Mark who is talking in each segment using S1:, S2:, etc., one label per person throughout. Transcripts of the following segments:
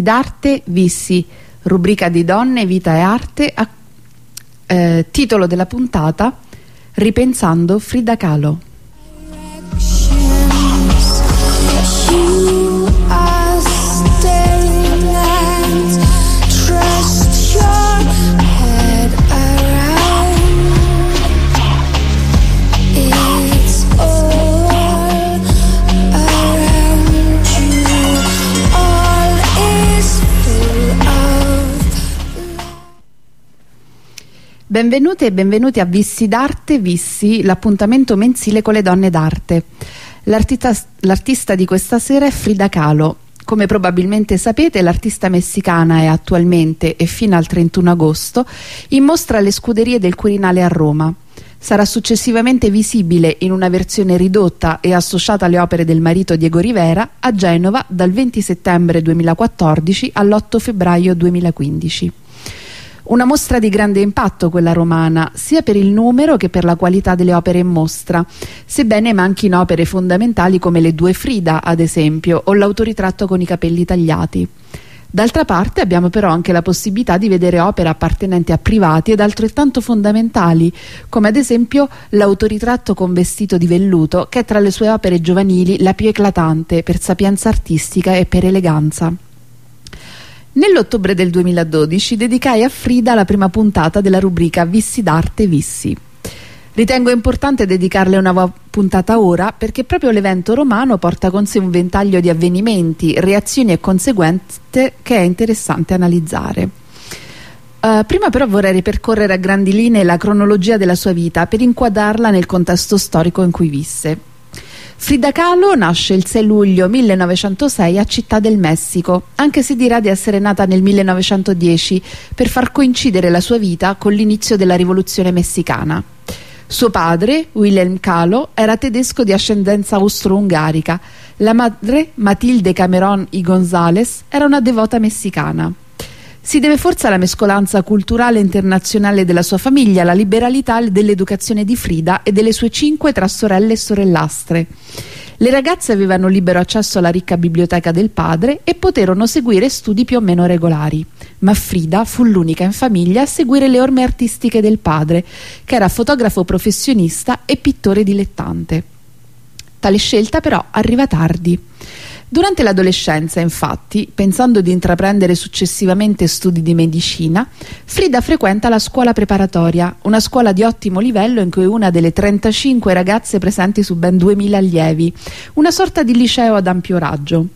S1: Vissi d'arte, vissi, rubrica di donne, vita e arte, a, eh, titolo della puntata Ripensando Frida Kahlo. Benvenute e benvenuti a Vissi d'Arte Vissi, l'appuntamento mensile con le donne d'arte. L'artista di questa sera è Frida Kahlo. Come probabilmente sapete, l'artista messicana è attualmente e fino al 31 agosto in mostra alle scuderie del Quirinale a Roma. Sarà successivamente visibile in una versione ridotta e associata alle opere del marito Diego Rivera a Genova dal 20 settembre 2014 all'8 febbraio 2015. Una mostra di grande impatto quella romana, sia per il numero che per la qualità delle opere in mostra, sebbene manchino opere fondamentali come le due Frida, ad esempio, o l'autoritratto con i capelli tagliati. D'altra parte abbiamo però anche la possibilità di vedere opere appartenenti a privati ed altrettanto fondamentali, come ad esempio l'autoritratto con vestito di velluto, che è tra le sue opere giovanili la più eclatante per sapienza artistica e per eleganza. Nell'ottobre del 2012 dedicai a Frida la prima puntata della rubrica Vissi d'arte Vissi. Ritengo importante dedicarle una puntata ora perché proprio l'evento romano porta con sé un ventaglio di avvenimenti, reazioni e conseguenze che è interessante analizzare. Uh, prima però vorrei ripercorrere a grandi linee la cronologia della sua vita per inquadrarla nel contesto storico in cui visse. Frida Kahlo nasce il 6 luglio 1906 a Città del Messico, anche se dirà di essere nata nel 1910 per far coincidere la sua vita con l'inizio della rivoluzione messicana. Suo padre, Wilhelm Kahlo, era tedesco di ascendenza austro-ungarica. La madre, Matilde Cameron y González, era una devota messicana. Si deve forse alla mescolanza culturale internazionale della sua famiglia, alla liberalità dell'educazione di Frida e delle sue cinque tra sorelle e sorellastre. Le ragazze avevano libero accesso alla ricca biblioteca del padre e poterono seguire studi più o meno regolari. Ma Frida fu l'unica in famiglia a seguire le orme artistiche del padre, che era fotografo professionista e pittore dilettante. Tale scelta però arriva tardi. Durante l'adolescenza, infatti, pensando di intraprendere successivamente studi di medicina, Frida frequenta la scuola preparatoria, una scuola di ottimo livello in cui una delle 35 ragazze presenti su ben 2000 allievi, una sorta di liceo ad ampio raggio.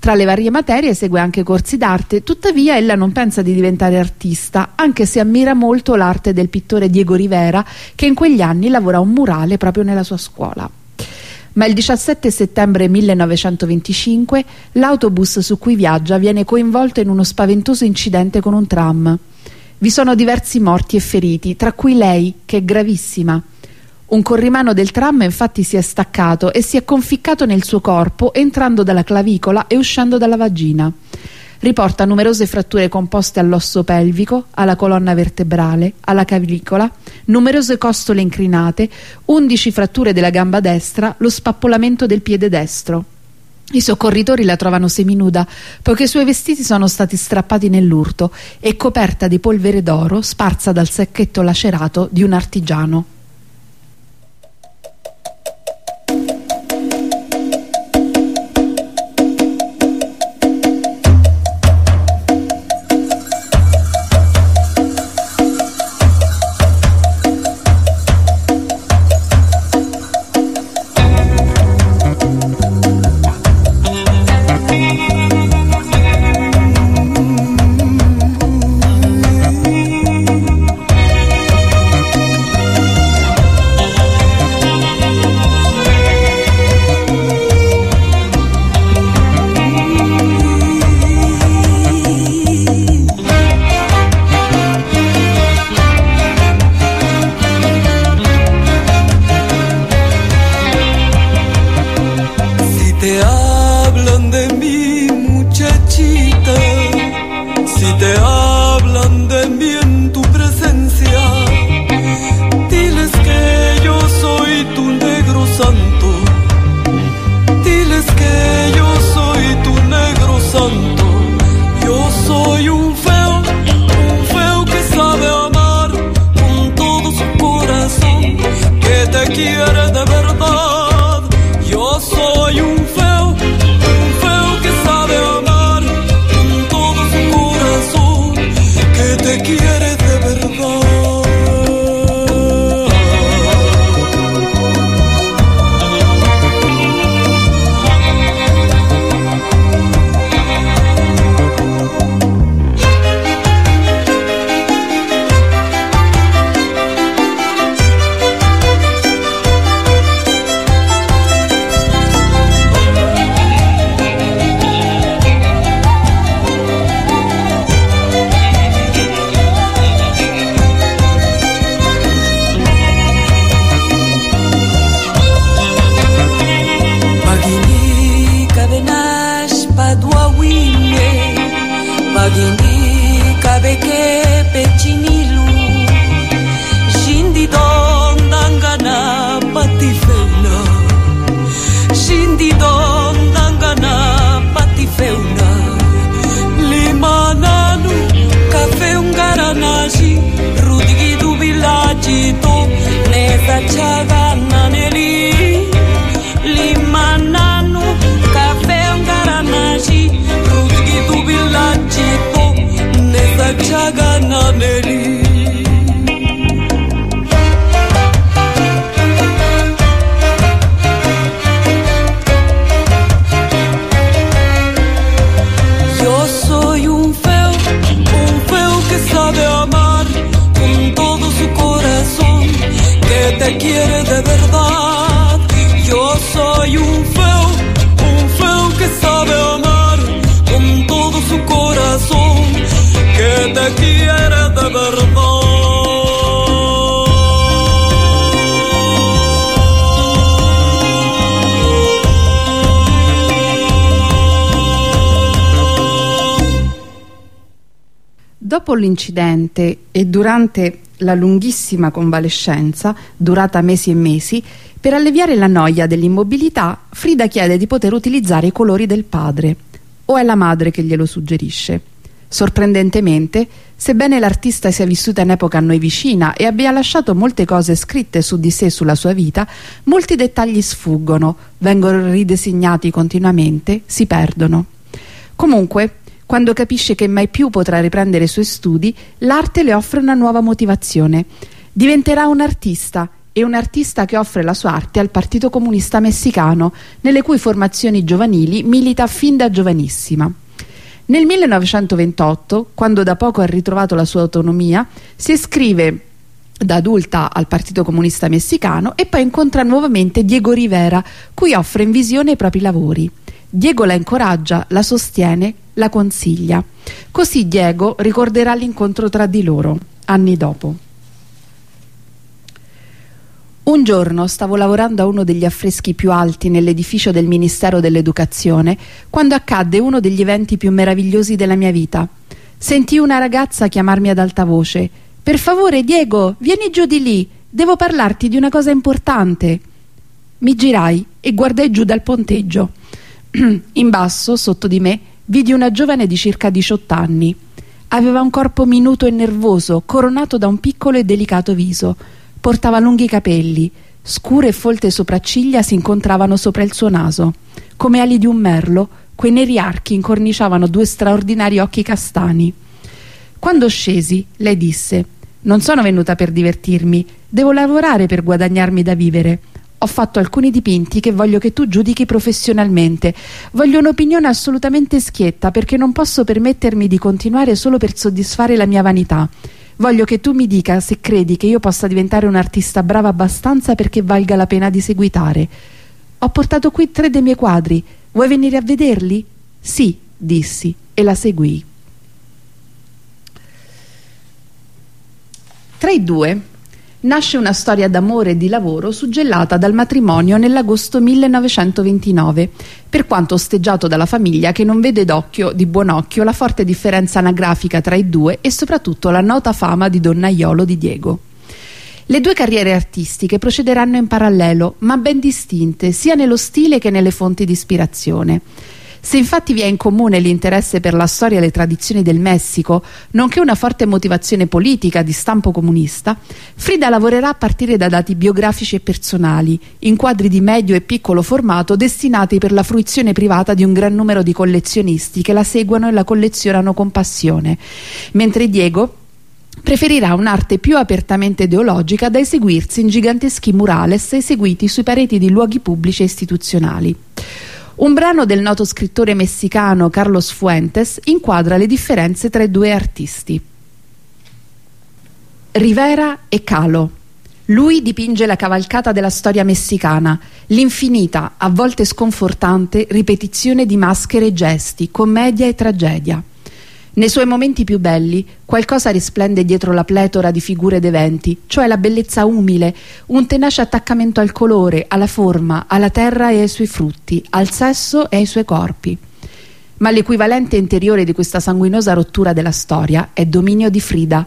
S1: Tra le varie materie segue anche corsi d'arte, tuttavia ella non pensa di diventare artista, anche se ammira molto l'arte del pittore Diego Rivera, che in quegli anni lavora un murale proprio nella sua scuola ma il 17 settembre 1925 l'autobus su cui viaggia viene coinvolto in uno spaventoso incidente con un tram. Vi sono diversi morti e feriti, tra cui lei, che è gravissima. Un corrimano del tram infatti si è staccato e si è conficcato nel suo corpo entrando dalla clavicola e uscendo dalla vagina. Riporta numerose fratture composte all'osso pelvico, alla colonna vertebrale, alla clavicola, numerose costole incrinate, 11 fratture della gamba destra, lo spappolamento del piede destro. I soccorritori la trovano seminuda, poiché i suoi vestiti sono stati strappati nell'urto e coperta di polvere d'oro sparsa dal sacchetto lacerato di un artigiano. Dopo l'incidente e durante la lunghissima convalescenza, durata mesi e mesi, per alleviare la noia dell'immobilità, Frida chiede di poter utilizzare i colori del padre. O è la madre che glielo suggerisce? Sorprendentemente, sebbene l'artista sia vissuta in epoca a noi vicina e abbia lasciato molte cose scritte su di sé e sulla sua vita, molti dettagli sfuggono, vengono ridisegnati continuamente, si perdono. Comunque, quando capisce che mai più potrà riprendere i suoi studi, l'arte le offre una nuova motivazione. Diventerà un artista e un artista che offre la sua arte al Partito Comunista Messicano, nelle cui formazioni giovanili milita fin da giovanissima. Nel 1928, quando da poco ha ritrovato la sua autonomia, si iscrive da adulta al Partito Comunista Messicano e poi incontra nuovamente Diego Rivera, cui offre in visione i propri lavori. Diego la incoraggia, la sostiene, la consiglia. Così Diego ricorderà l'incontro tra di loro, anni dopo. Un giorno stavo lavorando a uno degli affreschi più alti nell'edificio del Ministero dell'Educazione quando accadde uno degli eventi più meravigliosi della mia vita. Sentii una ragazza chiamarmi ad alta voce Per favore Diego, vieni giù di lì, devo parlarti di una cosa importante. Mi girai e guardai giù dal ponteggio. In basso, sotto di me, vidi una giovane di circa 18 anni. Aveva un corpo minuto e nervoso, coronato da un piccolo e delicato viso. Portava lunghi capelli, scure e folte sopracciglia si incontravano sopra il suo naso. Come ali di un merlo, quei neri archi incorniciavano due straordinari occhi castani. Quando scesi, lei disse: Non sono venuta per divertirmi, devo lavorare per guadagnarmi da vivere. Ho fatto alcuni dipinti che voglio che tu giudichi professionalmente. Voglio un'opinione assolutamente schietta perché non posso permettermi di continuare solo per soddisfare la mia vanità. Voglio che tu mi dica se credi che io possa diventare un'artista brava abbastanza perché valga la pena di seguitare. Ho portato qui tre dei miei quadri. Vuoi venire a vederli? Sì, dissi e la seguii. Tra i due nasce una storia d'amore e di lavoro suggellata dal matrimonio nell'agosto 1929, per quanto osteggiato dalla famiglia che non vede d'occhio, di buon occhio, la forte differenza anagrafica tra i due e soprattutto la nota fama di donnaiolo di Diego. Le due carriere artistiche procederanno in parallelo, ma ben distinte, sia nello stile che nelle fonti di ispirazione. Se infatti vi è in comune l'interesse per la storia e le tradizioni del Messico, nonché una forte motivazione politica di stampo comunista, Frida lavorerà a partire da dati biografici e personali, in quadri di medio e piccolo formato destinati per la fruizione privata di un gran numero di collezionisti che la seguono e la collezionano con passione, mentre Diego preferirà un'arte più apertamente ideologica da eseguirsi in giganteschi murales eseguiti sui pareti di luoghi pubblici e istituzionali. Un brano del noto scrittore messicano Carlos Fuentes inquadra le differenze tra i due artisti. Rivera e Calo. Lui dipinge la cavalcata della storia messicana, l'infinita, a volte sconfortante, ripetizione di maschere e gesti, commedia e tragedia. Nei suoi momenti più belli qualcosa risplende dietro la pletora di figure ed eventi, cioè la bellezza umile, un tenace attaccamento al colore, alla forma, alla terra e ai suoi frutti, al sesso e ai suoi corpi. ma l'equivalente interiore di questa sanguinosa rottura della storia è dominio di Frida.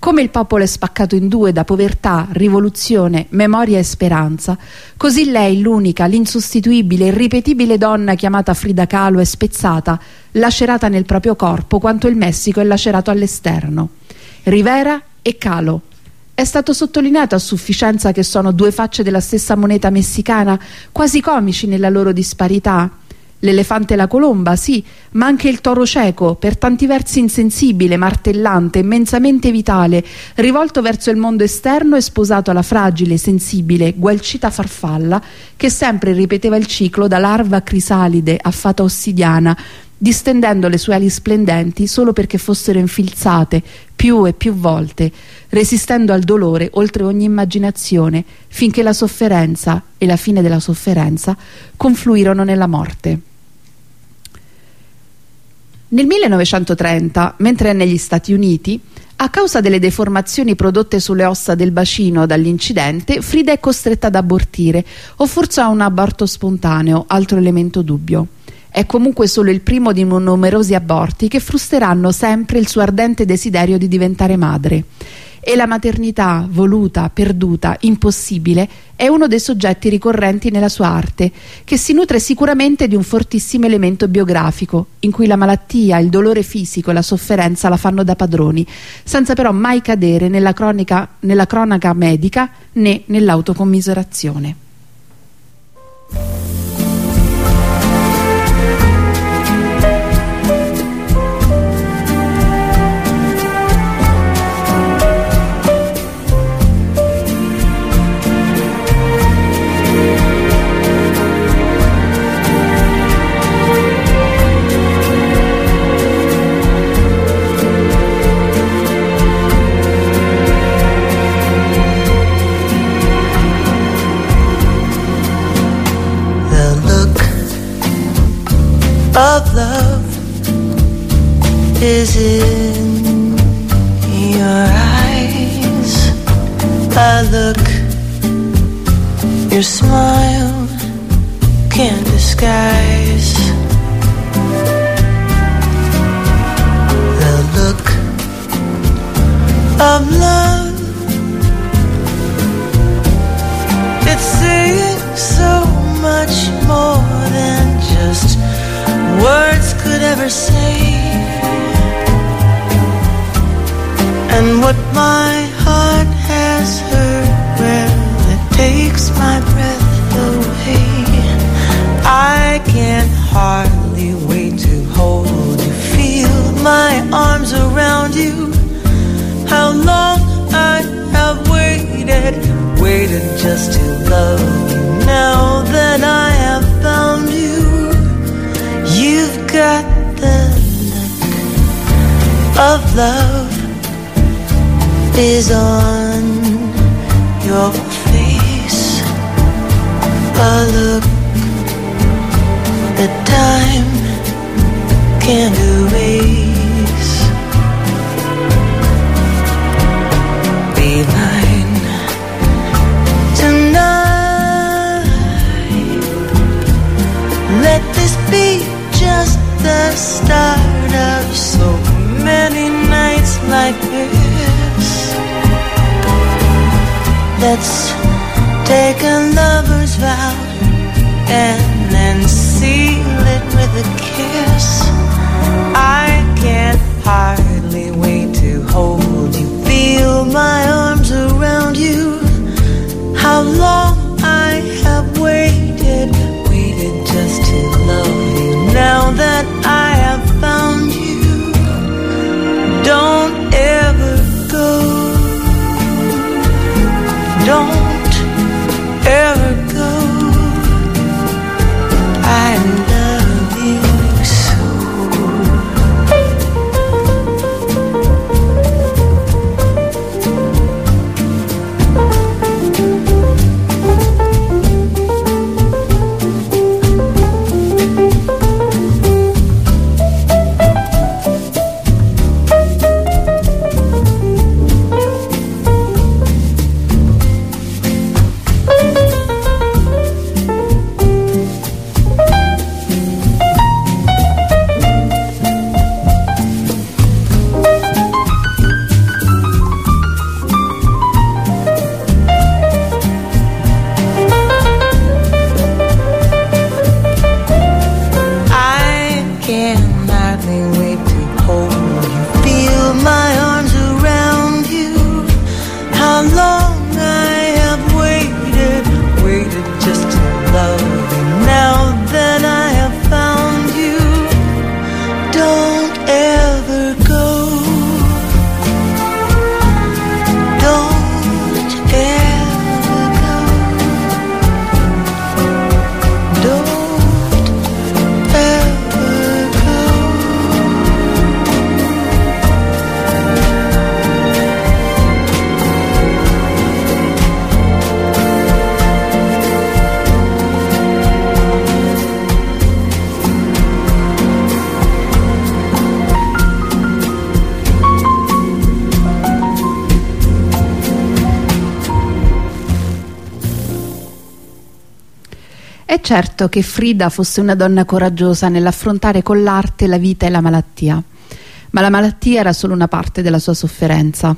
S1: Come il popolo è spaccato in due da povertà, rivoluzione, memoria e speranza, così lei, l'unica, l'insostituibile, irripetibile donna chiamata Frida Kahlo è spezzata, lacerata nel proprio corpo quanto il Messico è lacerato all'esterno. Rivera e Kahlo. È stato sottolineato a sufficienza che sono due facce della stessa moneta messicana, quasi comici nella loro disparità, L'elefante e la colomba, sì, ma anche il toro cieco, per tanti versi insensibile, martellante, immensamente vitale, rivolto verso il mondo esterno e sposato alla fragile, sensibile, gualcita farfalla che sempre ripeteva il ciclo da larva crisalide a fata ossidiana, distendendo le sue ali splendenti solo perché fossero infilzate più e più volte, resistendo al dolore oltre ogni immaginazione, finché la sofferenza e la fine della sofferenza confluirono nella morte. Nel 1930, mentre è negli Stati Uniti, a causa delle deformazioni prodotte sulle ossa del bacino dall'incidente, Frida è costretta ad abortire o forse a un aborto spontaneo, altro elemento dubbio. È comunque solo il primo di numerosi aborti che frustreranno sempre il suo ardente desiderio di diventare madre e la maternità voluta, perduta, impossibile è uno dei soggetti ricorrenti nella sua arte, che si nutre sicuramente di un fortissimo elemento biografico, in cui la malattia, il dolore fisico e la sofferenza la fanno da padroni, senza però mai cadere nella, cronica, nella cronaca medica né nell'autocommiserazione.
S2: Of love is in your eyes. I look, your smile can't disguise the look of love. It's saying so much more than just words could ever say. And what my heart has heard, well, it takes my breath away. I can hardly wait to hold you, feel my arms around you. How long I have waited, waited just to love you. Now that I have of love is on your face. A look that time can't erase. Let's take a lover's vow and then seal it with a kiss. I can't hardly
S1: certo che Frida fosse una donna coraggiosa nell'affrontare con l'arte la vita e la malattia, ma la malattia era solo una parte della sua sofferenza.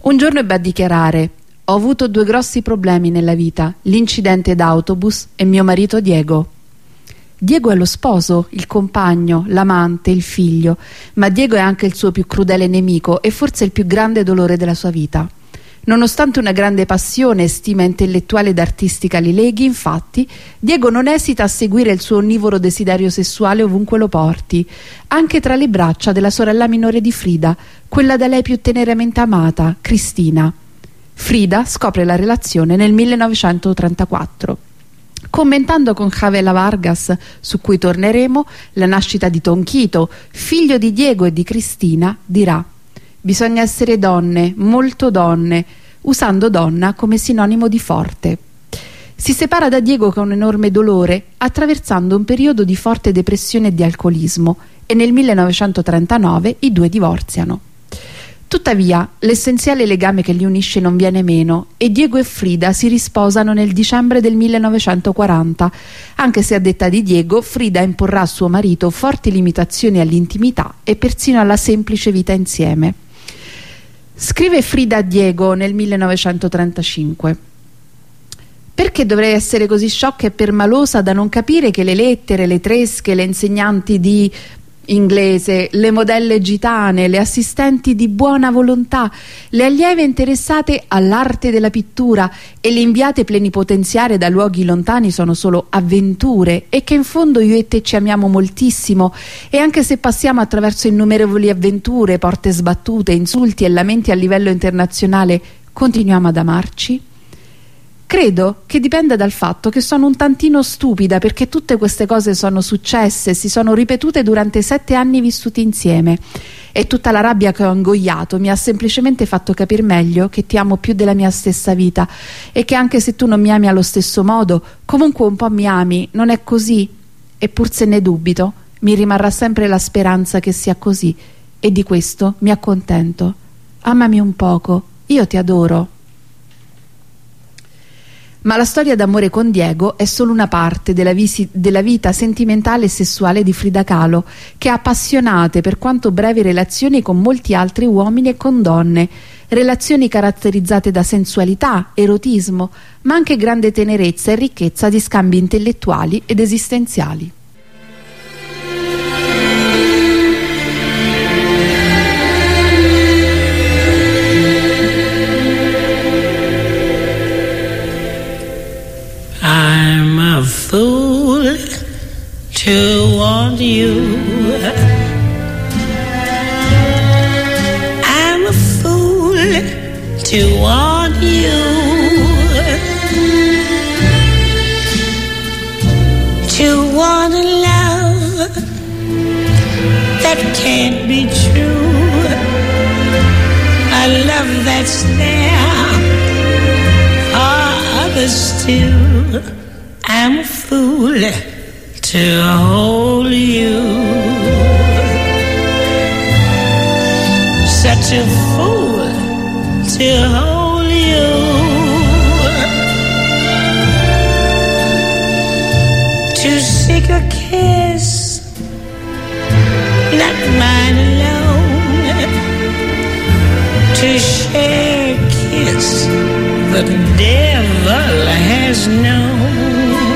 S1: Un giorno ebbe a dichiarare «Ho avuto due grossi problemi nella vita, l'incidente d'autobus e mio marito Diego». Diego è lo sposo, il compagno, l'amante, il figlio, ma Diego è anche il suo più crudele nemico e forse il più grande dolore della sua vita. Nonostante una grande passione e stima intellettuale ed artistica li leghi, infatti, Diego non esita a seguire il suo onnivoro desiderio sessuale ovunque lo porti, anche tra le braccia della sorella minore di Frida, quella da lei più teneramente amata, Cristina. Frida scopre la relazione nel 1934. Commentando con Javela Vargas, su cui torneremo, la nascita di Tonchito, figlio di Diego e di Cristina, dirà Bisogna essere donne, molto donne, usando donna come sinonimo di forte. Si separa da Diego con enorme dolore, attraversando un periodo di forte depressione e di alcolismo, e nel 1939 i due divorziano. Tuttavia, l'essenziale legame che li unisce non viene meno e Diego e Frida si risposano nel dicembre del 1940, anche se a detta di Diego, Frida imporrà a suo marito forti limitazioni all'intimità e persino alla semplice vita insieme. Scrive Frida Diego nel 1935 perché dovrei essere così sciocca e permalosa da non capire che le lettere, le tresche, le insegnanti di inglese, le modelle gitane, le assistenti di buona volontà, le allieve interessate all'arte della pittura e le inviate plenipotenziarie da luoghi lontani sono solo avventure e che in fondo io e te ci amiamo moltissimo e anche se passiamo attraverso innumerevoli avventure, porte sbattute, insulti e lamenti a livello internazionale, continuiamo ad amarci? Credo che dipenda dal fatto che sono un tantino stupida perché tutte queste cose sono successe, si sono ripetute durante sette anni vissuti insieme e tutta la rabbia che ho ingoiato mi ha semplicemente fatto capire meglio che ti amo più della mia stessa vita e che anche se tu non mi ami allo stesso modo, comunque un po' mi ami, non è così e pur se ne dubito, mi rimarrà sempre la speranza che sia così e di questo mi accontento. Amami un poco, io ti adoro. Ma la storia d'amore con Diego è solo una parte della, della, vita sentimentale e sessuale di Frida Kahlo, che ha appassionate per quanto brevi relazioni con molti altri uomini e con donne, relazioni caratterizzate da sensualità, erotismo, ma anche grande tenerezza e ricchezza di scambi intellettuali ed esistenziali.
S3: Fool to want you. I'm a fool to want you. To want a love that can't be true. A love that's there for others too. I'm a fool to hold you. Such a fool to hold you. To seek a kiss, not mine alone. To share a kiss the devil has known.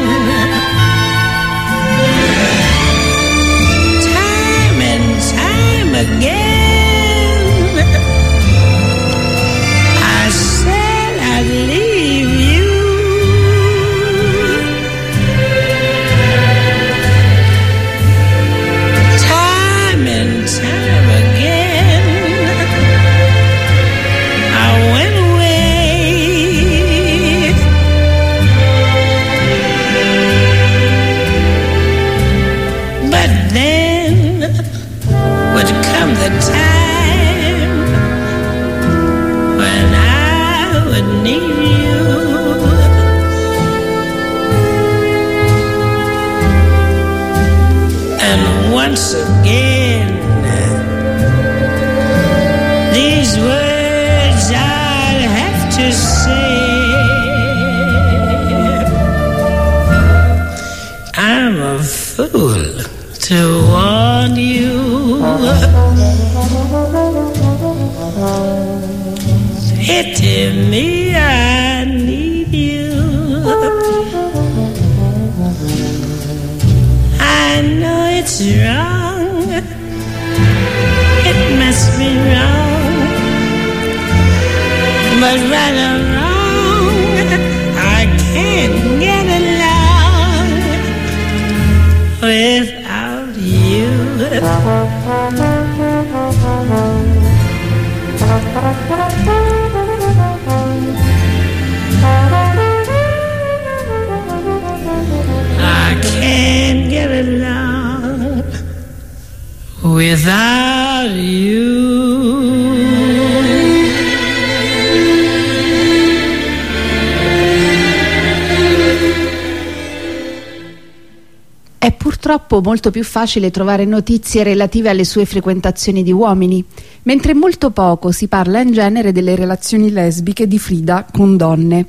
S1: Purtroppo molto più facile trovare notizie relative alle sue frequentazioni di uomini, mentre molto poco si parla in genere delle relazioni lesbiche di Frida con donne,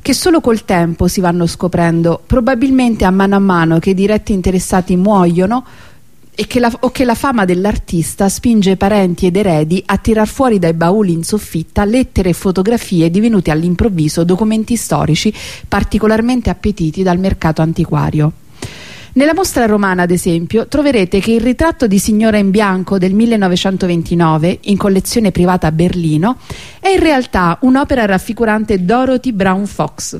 S1: che solo col tempo si vanno scoprendo, probabilmente a mano a mano che i diretti interessati muoiono che la, o che la fama dell'artista spinge parenti ed eredi a tirar fuori dai bauli in soffitta lettere e fotografie divenute all'improvviso documenti storici particolarmente appetiti dal mercato antiquario. Nella mostra romana, ad esempio, troverete che il ritratto di Signora in bianco del 1929, in collezione privata a Berlino, è in realtà un'opera raffigurante Dorothy Brown Fox,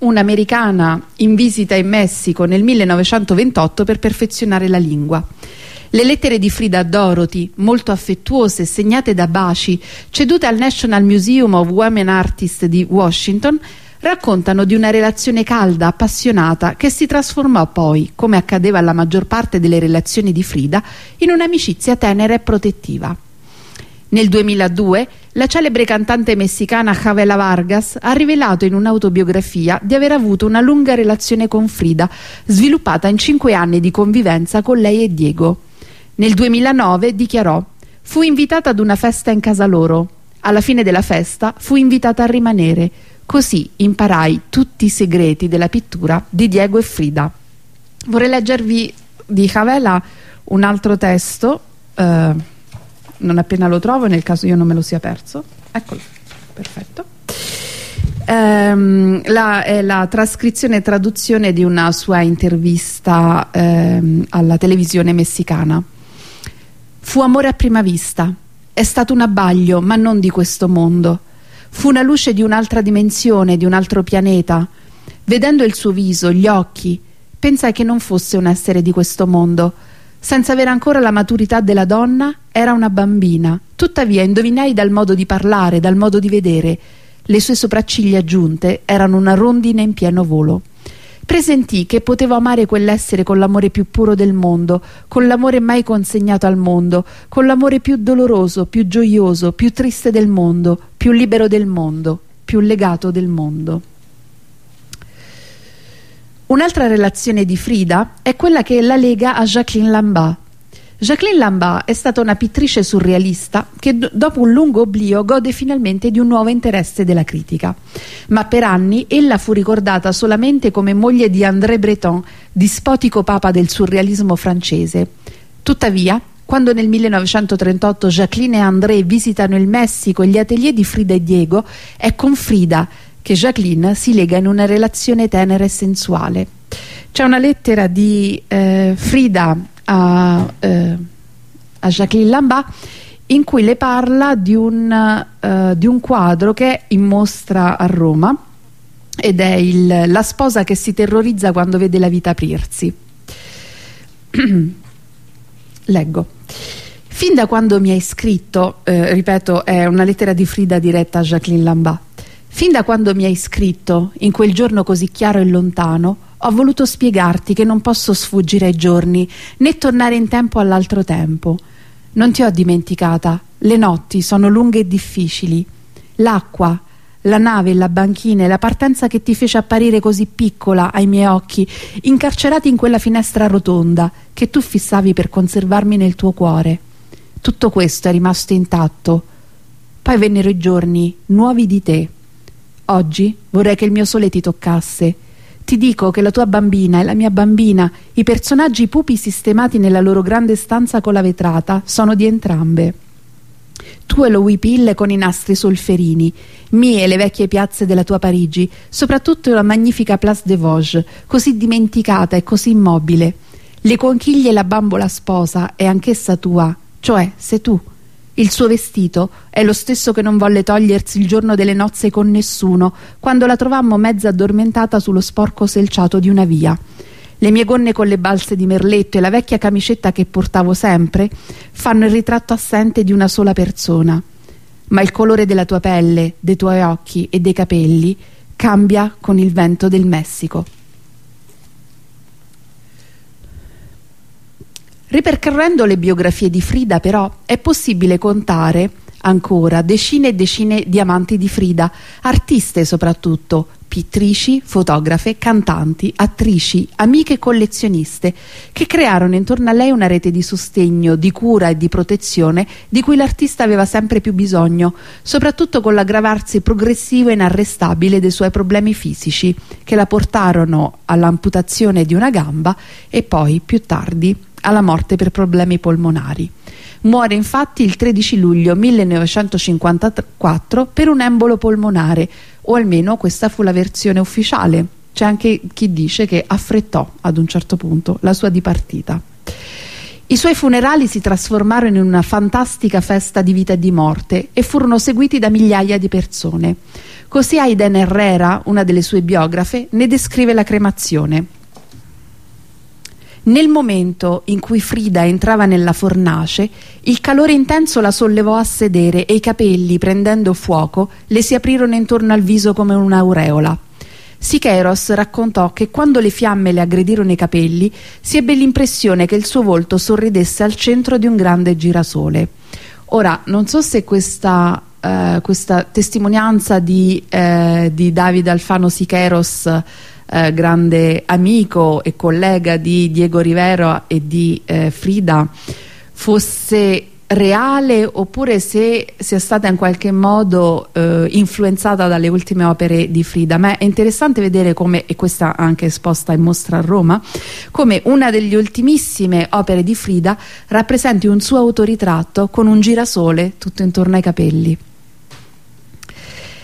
S1: un'americana in visita in Messico nel 1928 per perfezionare la lingua. Le lettere di Frida Dorothy, molto affettuose, segnate da baci, cedute al National Museum of Women Artists di Washington, raccontano di una relazione calda, appassionata, che si trasformò poi, come accadeva alla maggior parte delle relazioni di Frida, in un'amicizia tenera e protettiva. Nel 2002 la celebre cantante messicana Javela Vargas ha rivelato in un'autobiografia di aver avuto una lunga relazione con Frida, sviluppata in cinque anni di convivenza con lei e Diego. Nel 2009 dichiarò «Fu invitata ad una festa in casa loro. Alla fine della festa fu invitata a rimanere. Così imparai tutti i segreti della pittura di Diego e Frida». Vorrei leggervi di Javela un altro testo eh, non appena lo trovo nel caso io non me lo sia perso. Eccolo, perfetto. Ehm, la, è la trascrizione e traduzione di una sua intervista ehm, alla televisione messicana. Fu amore a prima vista. È stato un abbaglio ma non di questo mondo fu una luce di un'altra dimensione di un altro pianeta vedendo il suo viso, gli occhi pensai che non fosse un essere di questo mondo senza avere ancora la maturità della donna, era una bambina. Tuttavia indovinai dal modo di parlare, dal modo di vedere. Le sue sopracciglia giunte erano una rondine in pieno volo. Presentì che potevo amare quell'essere con l'amore più puro del mondo, con l'amore mai consegnato al mondo, con l'amore più doloroso, più gioioso, più triste del mondo, più libero del mondo, più legato del mondo. Un'altra relazione di Frida è quella che la lega a Jacqueline Lambert. Jacqueline Lambert è stata una pittrice surrealista che dopo un lungo oblio gode finalmente di un nuovo interesse della critica. Ma per anni ella fu ricordata solamente come moglie di André Breton, dispotico papa del surrealismo francese. Tuttavia, quando nel 1938 Jacqueline e André visitano il Messico e gli atelier di Frida e Diego, è con Frida che Jacqueline si lega in una relazione tenera e sensuale. C'è una lettera di eh, Frida a, eh, a, Jacqueline Lambert in cui le parla di un, uh, di un quadro che è in mostra a Roma ed è il, la sposa che si terrorizza quando vede la vita aprirsi. Leggo. Fin da quando mi hai scritto, eh, ripeto, è una lettera di Frida diretta a Jacqueline Lambert, Fin da quando mi hai scritto, in quel giorno così chiaro e lontano, ho voluto spiegarti che non posso sfuggire ai giorni, né tornare in tempo all'altro tempo. Non ti ho dimenticata, le notti sono lunghe e difficili. L'acqua, la nave, la banchina e la partenza che ti fece apparire così piccola ai miei occhi, incarcerati in quella finestra rotonda che tu fissavi per conservarmi nel tuo cuore. Tutto questo è rimasto intatto. Poi vennero i giorni nuovi di te Oggi vorrei che il mio sole ti toccasse, Ti dico che la tua bambina e la mia bambina, i personaggi pupi sistemati nella loro grande stanza con la vetrata, sono di entrambe. Tu e lo Wipille con i nastri solferini, mie le vecchie piazze della tua Parigi, soprattutto la magnifica Place des Vosges, così dimenticata e così immobile. Le conchiglie e la bambola sposa è anch'essa tua, cioè sei tu. Il suo vestito è lo stesso che non volle togliersi il giorno delle nozze con nessuno, quando la trovammo mezza addormentata sullo sporco selciato di una via. Le mie gonne con le balze di merletto e la vecchia camicetta che portavo sempre fanno il ritratto assente di una sola persona. Ma il colore della tua pelle, dei tuoi occhi e dei capelli cambia con il vento del Messico. Ripercorrendo le biografie di Frida, però, è possibile contare ancora decine e decine di amanti di Frida, artiste soprattutto, pittrici, fotografe, cantanti, attrici, amiche e collezioniste, che crearono intorno a lei una rete di sostegno, di cura e di protezione di cui l'artista aveva sempre più bisogno, soprattutto con l'aggravarsi progressivo e inarrestabile dei suoi problemi fisici, che la portarono all'amputazione di una gamba e poi, più tardi, alla morte per problemi polmonari. Muore infatti il 13 luglio 1954 per un embolo polmonare, o almeno questa fu la versione ufficiale. C'è anche chi dice che affrettò ad un certo punto la sua dipartita. I suoi funerali si trasformarono in una fantastica festa di vita e di morte e furono seguiti da migliaia di persone. Così Aiden Herrera, una delle sue biografe, ne descrive la cremazione. Nel momento in cui Frida entrava nella fornace, il calore intenso la sollevò a sedere e i capelli, prendendo fuoco, le si aprirono intorno al viso come un'aureola. Sicheros raccontò che quando le fiamme le aggredirono i capelli, si ebbe l'impressione che il suo volto sorridesse al centro di un grande girasole. Ora, non so se questa, eh, questa testimonianza di, eh, di Davide Alfano Sicheros eh, grande amico e collega di Diego Rivero e di eh, Frida fosse reale oppure se sia stata in qualche modo eh, influenzata dalle ultime opere di Frida. Ma è interessante vedere come e questa anche esposta in mostra a Roma come una delle ultimissime opere di Frida rappresenti un suo autoritratto con un girasole tutto intorno ai capelli.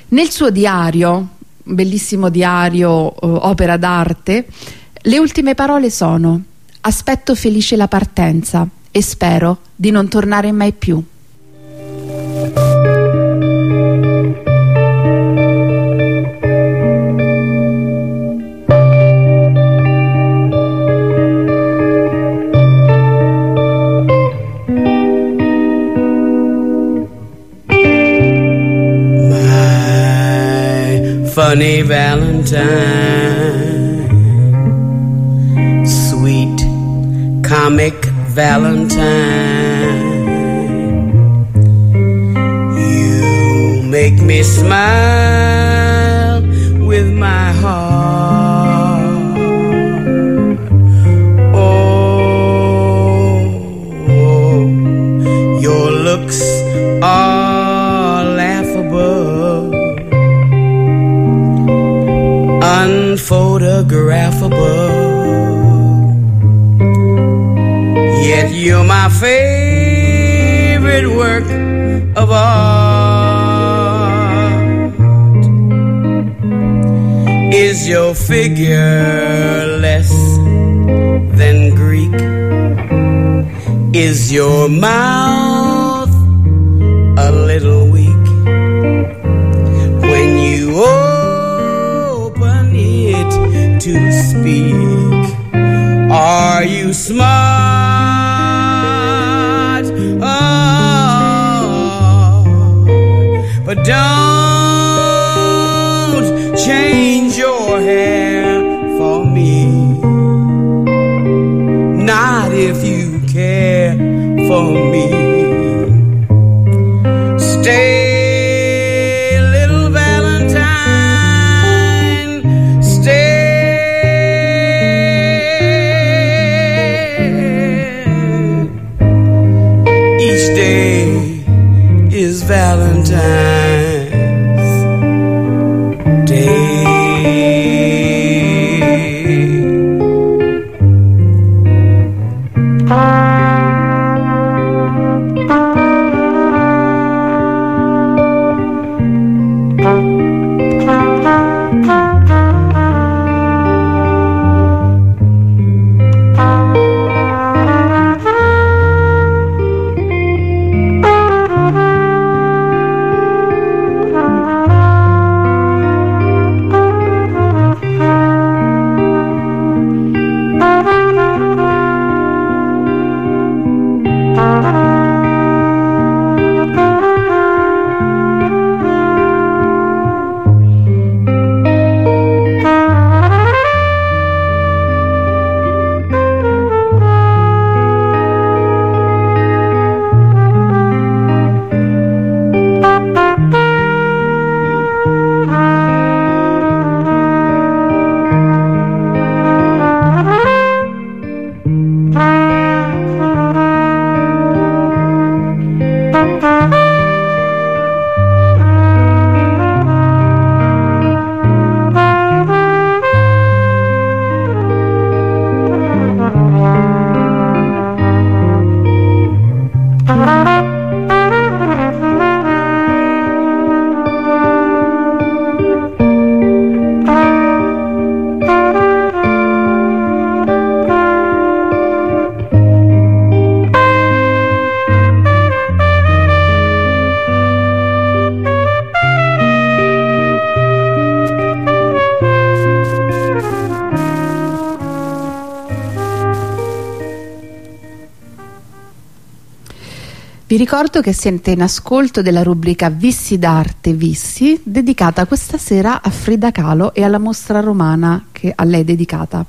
S1: Nel suo diario bellissimo diario, eh, opera d'arte, le ultime parole sono aspetto felice la partenza e spero di non tornare mai più.
S4: Funny Valentine, sweet comic Valentine. You make me smile with my heart. You're my favorite work of art. Is your figure less than Greek? Is your mouth a little weak when you open it to speak? Are you smart? 家。
S1: Vi ricordo che siete in ascolto della rubrica Vissi d'arte Vissi, dedicata questa sera a Frida Kahlo e alla mostra romana che a lei è dedicata.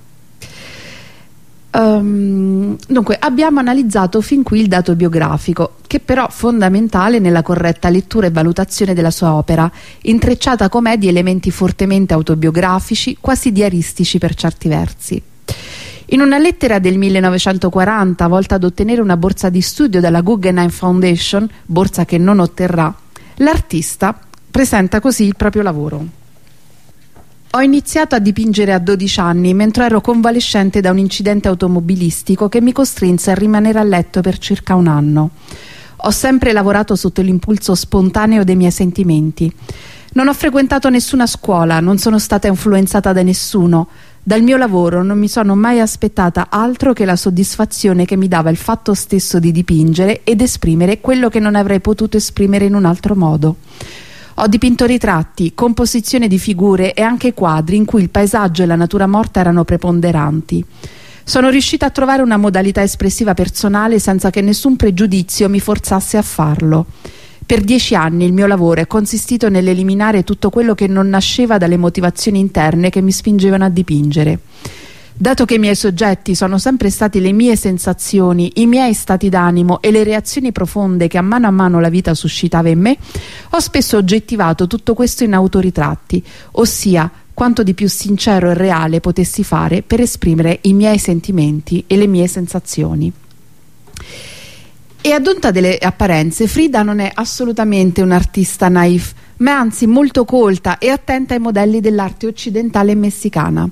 S1: Um, dunque, abbiamo analizzato fin qui il dato biografico, che però è fondamentale nella corretta lettura e valutazione della sua opera, intrecciata com'è di elementi fortemente autobiografici, quasi diaristici per certi versi. In una lettera del 1940 volta ad ottenere una borsa di studio dalla Guggenheim Foundation, borsa che non otterrà, l'artista presenta così il proprio lavoro. Ho iniziato a dipingere a 12 anni mentre ero convalescente da un incidente automobilistico che mi costrinse a rimanere a letto per circa un anno. Ho sempre lavorato sotto l'impulso spontaneo dei miei sentimenti. Non ho frequentato nessuna scuola, non sono stata influenzata da nessuno, dal mio lavoro non mi sono mai aspettata altro che la soddisfazione che mi dava il fatto stesso di dipingere ed esprimere quello che non avrei potuto esprimere in un altro modo. Ho dipinto ritratti, composizione di figure e anche quadri in cui il paesaggio e la natura morta erano preponderanti. Sono riuscita a trovare una modalità espressiva personale senza che nessun pregiudizio mi forzasse a farlo. Per dieci anni il mio lavoro è consistito nell'eliminare tutto quello che non nasceva dalle motivazioni interne che mi spingevano a dipingere. Dato che i miei soggetti sono sempre stati le mie sensazioni, i miei stati d'animo e le reazioni profonde che a mano a mano la vita suscitava in me, ho spesso oggettivato tutto questo in autoritratti, ossia quanto di più sincero e reale potessi fare per esprimere i miei sentimenti e le mie sensazioni. E ad onta delle apparenze, Frida non è assolutamente un'artista naif, ma è anzi molto colta e attenta ai modelli dell'arte occidentale e messicana.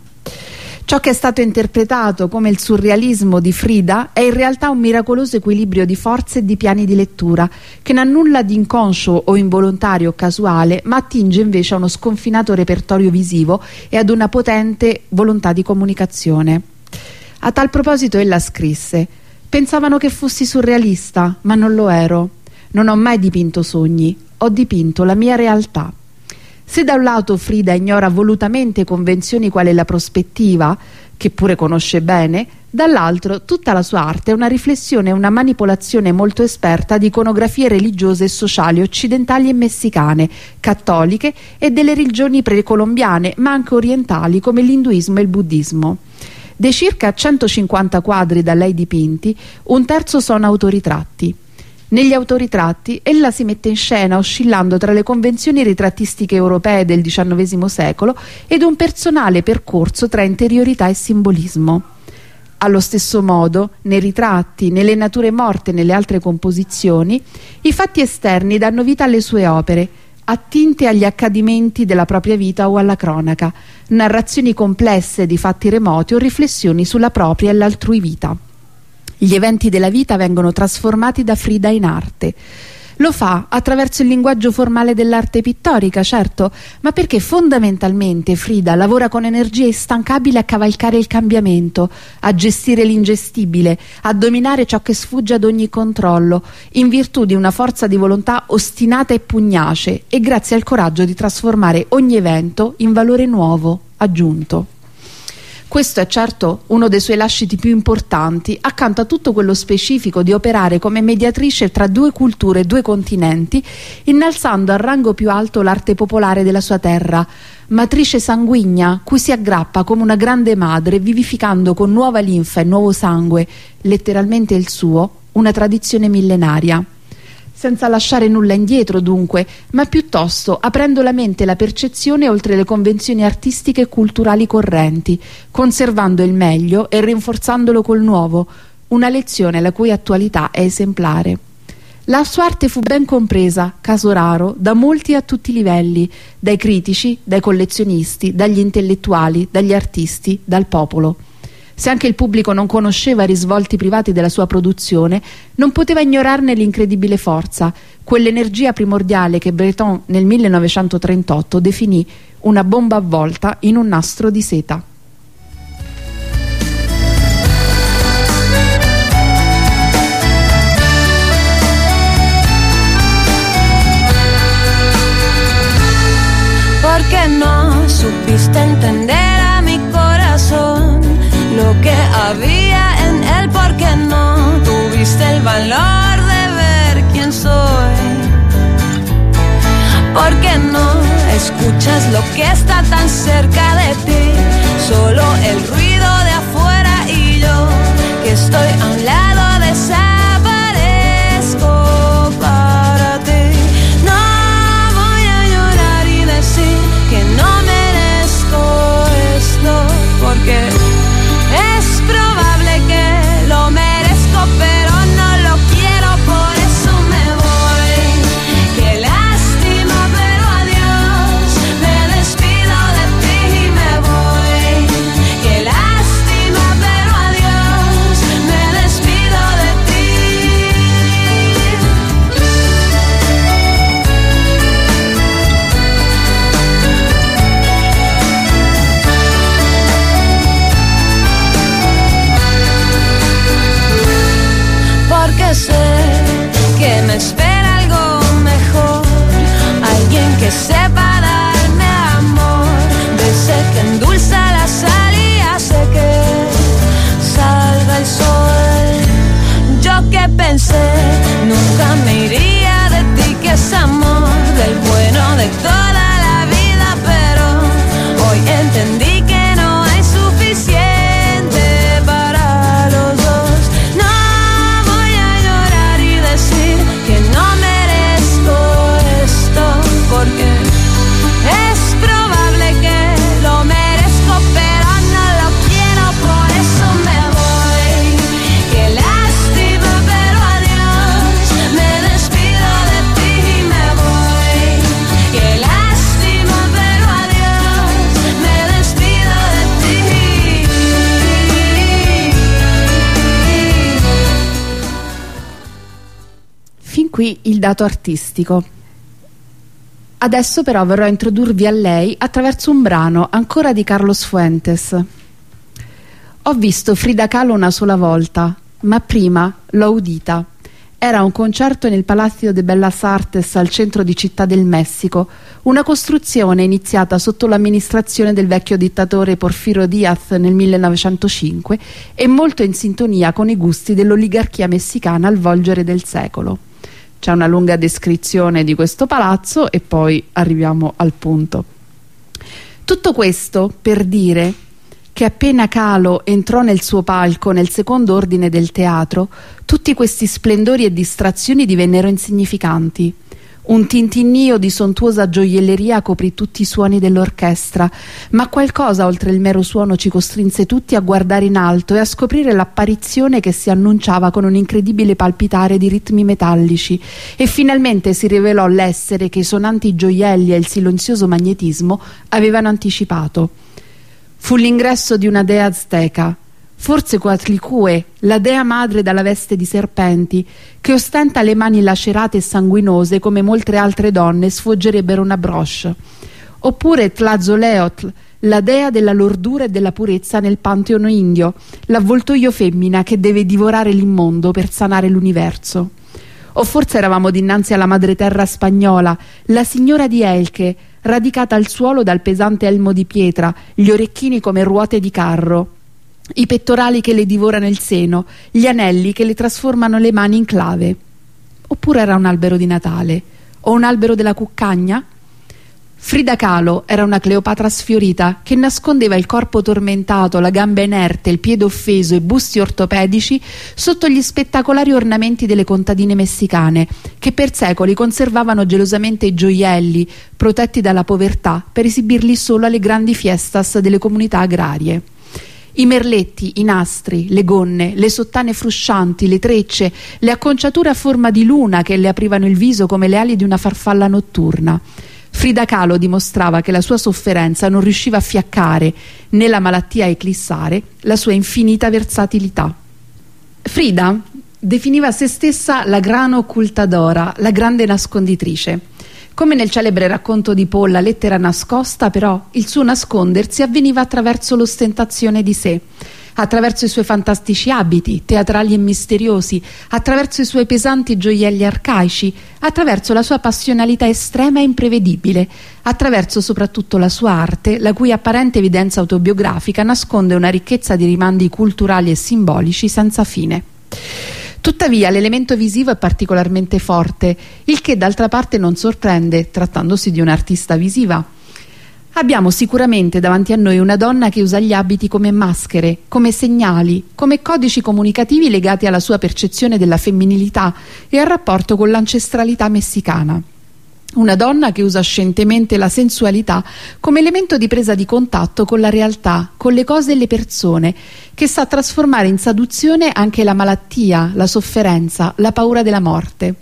S1: Ciò che è stato interpretato come il surrealismo di Frida è in realtà un miracoloso equilibrio di forze e di piani di lettura che non ha nulla di inconscio o involontario o casuale ma attinge invece a uno sconfinato repertorio visivo e ad una potente volontà di comunicazione. A tal proposito ella scrisse Pensavano che fossi surrealista, ma non lo ero. Non ho mai dipinto sogni, ho dipinto la mia realtà. Se da un lato Frida ignora volutamente convenzioni quale la prospettiva, che pure conosce bene, dall'altro tutta la sua arte è una riflessione e una manipolazione molto esperta di iconografie religiose e sociali occidentali e messicane, cattoliche e delle religioni precolombiane, ma anche orientali come l'induismo e il buddismo. Dei circa 150 quadri da lei dipinti, un terzo sono autoritratti. Negli autoritratti ella si mette in scena oscillando tra le convenzioni ritrattistiche europee del XIX secolo ed un personale percorso tra interiorità e simbolismo. Allo stesso modo, nei ritratti, nelle nature morte e nelle altre composizioni, i fatti esterni danno vita alle sue opere, attinte agli accadimenti della propria vita o alla cronaca, narrazioni complesse di fatti remoti o riflessioni sulla propria e l'altrui vita. Gli eventi della vita vengono trasformati da Frida in arte. Lo fa attraverso il linguaggio formale dell'arte pittorica, certo, ma perché fondamentalmente Frida lavora con energia instancabile a cavalcare il cambiamento, a gestire l'ingestibile, a dominare ciò che sfugge ad ogni controllo, in virtù di una forza di volontà ostinata e pugnace e grazie al coraggio di trasformare ogni evento in valore nuovo, aggiunto. Questo è certo uno dei suoi lasciti più importanti, accanto a tutto quello specifico di operare come mediatrice tra due culture e due continenti, innalzando al rango più alto l'arte popolare della sua terra, matrice sanguigna cui si aggrappa come una grande madre, vivificando con nuova linfa e nuovo sangue, letteralmente il suo, una tradizione millenaria senza lasciare nulla indietro dunque, ma piuttosto aprendo la mente e la percezione oltre le convenzioni artistiche e culturali correnti, conservando il meglio e rinforzandolo col nuovo, una lezione la cui attualità è esemplare. La sua arte fu ben compresa, caso raro, da molti a tutti i livelli, dai critici, dai collezionisti, dagli intellettuali, dagli artisti, dal popolo. Se anche il pubblico non conosceva i risvolti privati della sua produzione, non poteva ignorarne l'incredibile forza, quell'energia primordiale che Breton nel 1938 definì una bomba avvolta in un nastro di seta.
S5: Valor de ver quién soy. Porque no escuchas lo que está tan cerca de ti, solo el ruido de afuera y yo que estoy a un lado
S1: qui il dato artistico. Adesso però verrò a introdurvi a lei attraverso un brano ancora di Carlos Fuentes. Ho visto Frida Kahlo una sola volta, ma prima l'ho udita. Era un concerto nel Palazzo de Bellas Artes al centro di Città del Messico, una costruzione iniziata sotto l'amministrazione del vecchio dittatore Porfirio Diaz nel 1905 e molto in sintonia con i gusti dell'oligarchia messicana al volgere del secolo. C'è una lunga descrizione di questo palazzo e poi arriviamo al punto. Tutto questo per dire che appena Calo entrò nel suo palco nel secondo ordine del teatro, tutti questi splendori e distrazioni divennero insignificanti. Un tintinnio di sontuosa gioielleria coprì tutti i suoni dell'orchestra, ma qualcosa oltre il mero suono ci costrinse tutti a guardare in alto e a scoprire l'apparizione che si annunciava con un incredibile palpitare di ritmi metallici e finalmente si rivelò l'essere che i sonanti gioielli e il silenzioso magnetismo avevano anticipato. Fu l'ingresso di una dea azteca, forse Coatlicue, la dea madre dalla veste di serpenti, che ostenta le mani lacerate e sanguinose come molte altre donne sfoggerebbero una broche. Oppure Tlazoleotl, la dea della lordura e della purezza nel panteono indio, l'avvoltoio femmina che deve divorare l'immondo per sanare l'universo. O forse eravamo dinanzi alla madre terra spagnola, la signora di Elche, radicata al suolo dal pesante elmo di pietra, gli orecchini come ruote di carro, i pettorali che le divorano il seno, gli anelli che le trasformano le mani in clave. Oppure era un albero di Natale? O un albero della cuccagna? Frida Kahlo era una Cleopatra sfiorita che nascondeva il corpo tormentato, la gamba inerte, il piede offeso e busti ortopedici sotto gli spettacolari ornamenti delle contadine messicane che per secoli conservavano gelosamente i gioielli protetti dalla povertà per esibirli solo alle grandi fiestas delle comunità agrarie. I merletti, i nastri, le gonne, le sottane fruscianti, le trecce, le acconciature a forma di luna che le aprivano il viso come le ali di una farfalla notturna. Frida Kahlo dimostrava che la sua sofferenza non riusciva a fiaccare né la malattia a eclissare la sua infinita versatilità. Frida definiva se stessa la grana occultadora, la grande nasconditrice. Come nel celebre racconto di Paul La lettera nascosta, però, il suo nascondersi avveniva attraverso l'ostentazione di sé attraverso i suoi fantastici abiti, teatrali e misteriosi, attraverso i suoi pesanti gioielli arcaici, attraverso la sua passionalità estrema e imprevedibile, attraverso soprattutto la sua arte, la cui apparente evidenza autobiografica nasconde una ricchezza di rimandi culturali e simbolici senza fine. Tuttavia l'elemento visivo è particolarmente forte, il che d'altra parte non sorprende, trattandosi di un'artista visiva. Abbiamo sicuramente davanti a noi una donna che usa gli abiti come maschere, come segnali, come codici comunicativi legati alla sua percezione della femminilità e al rapporto con l'ancestralità messicana. Una donna che usa scientemente la sensualità come elemento di presa di contatto con la realtà, con le cose e le persone, che sa trasformare in seduzione anche la malattia, la sofferenza, la paura della morte.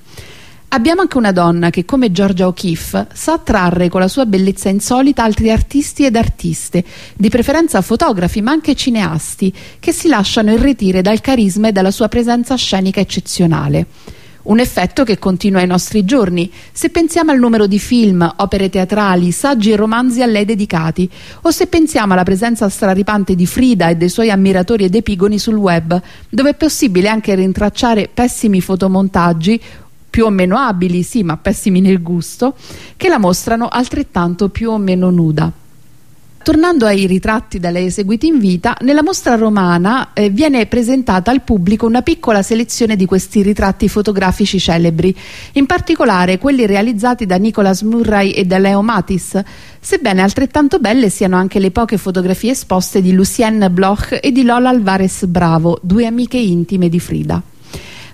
S1: Abbiamo anche una donna che, come Georgia O'Keeffe, sa attrarre con la sua bellezza insolita altri artisti ed artiste, di preferenza fotografi ma anche cineasti, che si lasciano irretire dal carisma e dalla sua presenza scenica eccezionale. Un effetto che continua ai nostri giorni, se pensiamo al numero di film, opere teatrali, saggi e romanzi a lei dedicati, o se pensiamo alla presenza straripante di Frida e dei suoi ammiratori ed epigoni sul web, dove è possibile anche rintracciare pessimi fotomontaggi più o meno abili, sì, ma pessimi nel gusto, che la mostrano altrettanto più o meno nuda. Tornando ai ritratti da lei eseguiti in vita, nella mostra romana eh, viene presentata al pubblico una piccola selezione di questi ritratti fotografici celebri, in particolare quelli realizzati da Nicholas Murray e da Leo Matis, sebbene altrettanto belle siano anche le poche fotografie esposte di Lucienne Bloch e di Lola Alvarez Bravo, due amiche intime di Frida.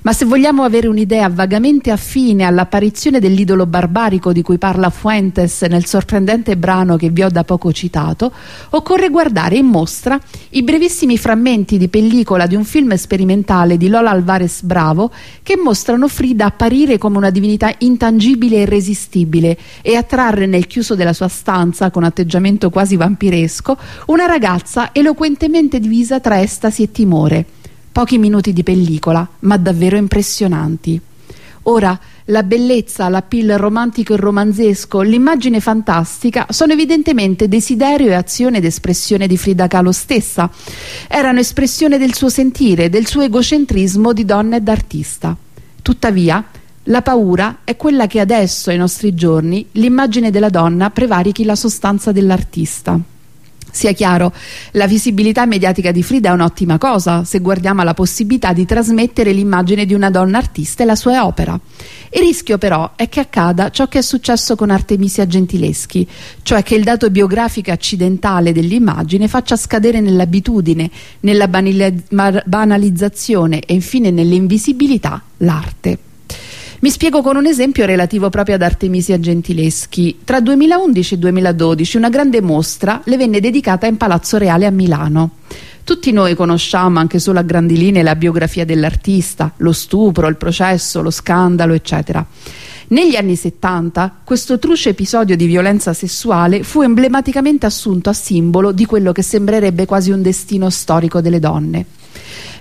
S1: Ma se vogliamo avere un'idea vagamente affine all'apparizione dell'idolo barbarico di cui parla Fuentes nel sorprendente brano che vi ho da poco citato, occorre guardare in mostra i brevissimi frammenti di pellicola di un film sperimentale di Lola Alvarez Bravo che mostrano Frida apparire come una divinità intangibile e irresistibile e attrarre nel chiuso della sua stanza, con atteggiamento quasi vampiresco, una ragazza eloquentemente divisa tra estasi e timore Pochi minuti di pellicola, ma davvero impressionanti. Ora, la bellezza, l'appeal romantico e romanzesco, l'immagine fantastica sono evidentemente desiderio e azione ed espressione di Frida Kahlo stessa. Erano espressione del suo sentire, del suo egocentrismo di donna e d'artista. Tuttavia, la paura è quella che adesso, ai nostri giorni, l'immagine della donna prevarichi la sostanza dell'artista. Sia chiaro, la visibilità mediatica di Frida è un'ottima cosa se guardiamo alla possibilità di trasmettere l'immagine di una donna artista e la sua opera. Il rischio però è che accada ciò che è successo con Artemisia Gentileschi, cioè che il dato biografico accidentale dell'immagine faccia scadere nell'abitudine, nella banalizzazione e infine nell'invisibilità l'arte. Mi spiego con un esempio relativo proprio ad Artemisia Gentileschi. Tra 2011 e 2012 una grande mostra le venne dedicata in Palazzo Reale a Milano. Tutti noi conosciamo anche solo a grandi linee la biografia dell'artista, lo stupro, il processo, lo scandalo, eccetera. Negli anni 70 questo truce episodio di violenza sessuale fu emblematicamente assunto a simbolo di quello che sembrerebbe quasi un destino storico delle donne.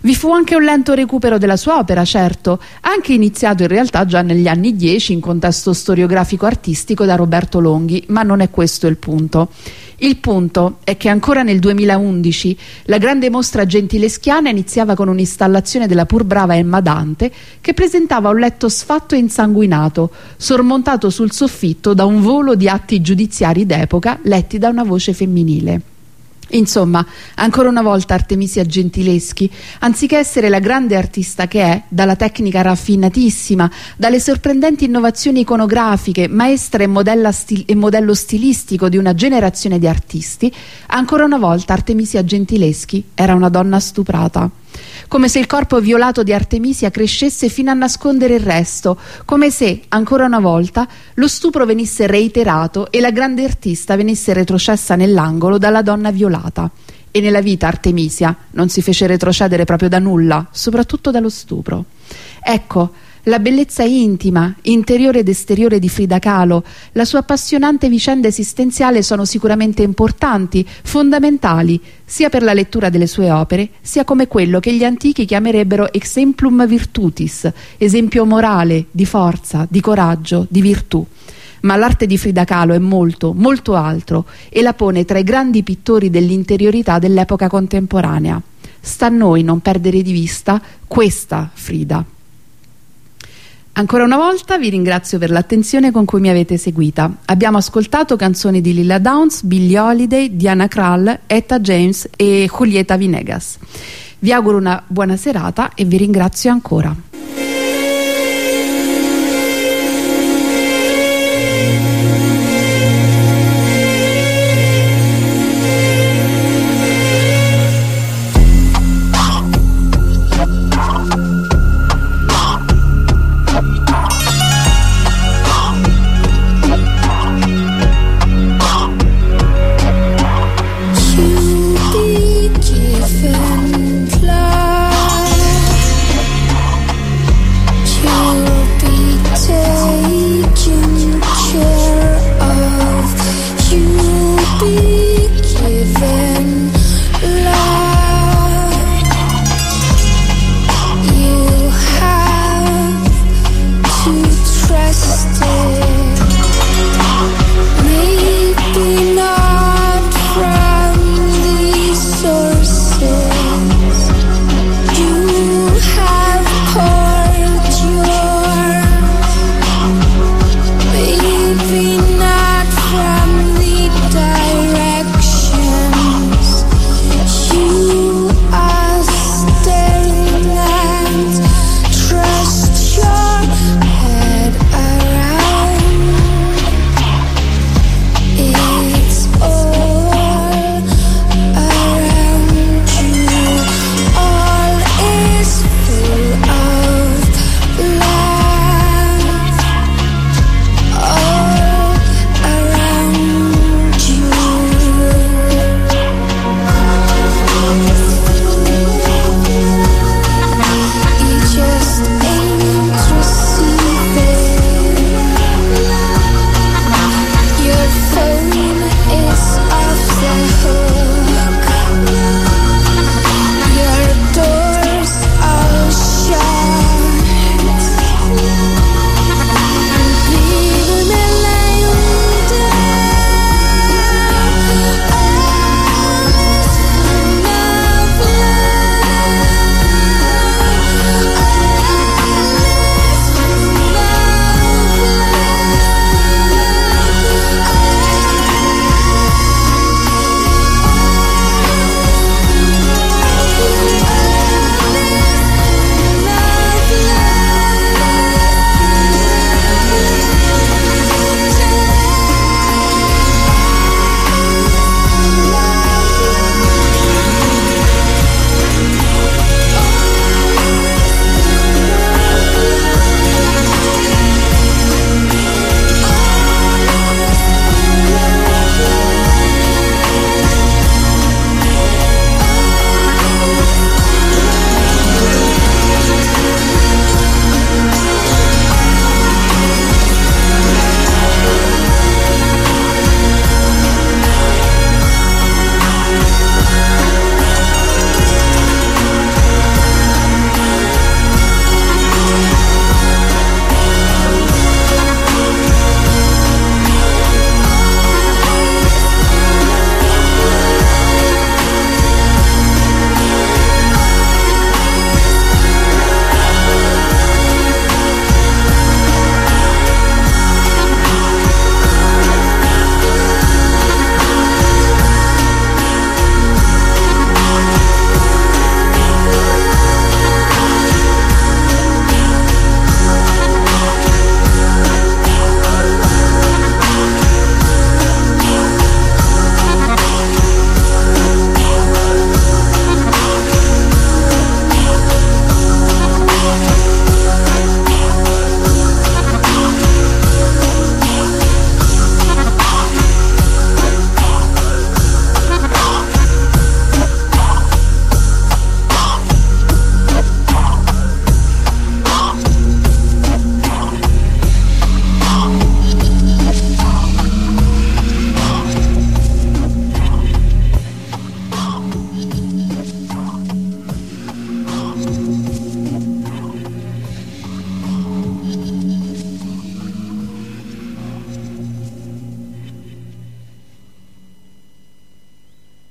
S1: Vi fu anche un lento recupero della sua opera, certo, anche iniziato in realtà già negli anni 10 in contesto storiografico artistico da Roberto Longhi, ma non è questo il punto. Il punto è che ancora nel 2011 la grande mostra gentileschiana iniziava con un'installazione della pur brava Emma Dante che presentava un letto sfatto e insanguinato, sormontato sul soffitto da un volo di atti giudiziari d'epoca letti da una voce femminile. Insomma, ancora una volta Artemisia Gentileschi, anziché essere la grande artista che è, dalla tecnica raffinatissima, dalle sorprendenti innovazioni iconografiche, maestra e, stil e, modello stilistico di una generazione di artisti, ancora una volta Artemisia Gentileschi era una donna stuprata come se il corpo violato di Artemisia crescesse fino a nascondere il resto, come se, ancora una volta, lo stupro venisse reiterato e la grande artista venisse retrocessa nell'angolo dalla donna violata. E nella vita Artemisia non si fece retrocedere proprio da nulla, soprattutto dallo stupro. Ecco, la bellezza intima, interiore ed esteriore di Frida Kahlo, la sua appassionante vicenda esistenziale sono sicuramente importanti, fondamentali, sia per la lettura delle sue opere, sia come quello che gli antichi chiamerebbero exemplum virtutis, esempio morale, di forza, di coraggio, di virtù. Ma l'arte di Frida Kahlo è molto, molto altro e la pone tra i grandi pittori dell'interiorità dell'epoca contemporanea. Sta a noi non perdere di vista questa Frida. Ancora una volta vi ringrazio per l'attenzione con cui mi avete seguita. Abbiamo ascoltato canzoni di Lilla Downs, Billie Holiday, Diana Krall, Etta James e Julieta Vinegas. Vi auguro una buona serata e vi ringrazio ancora.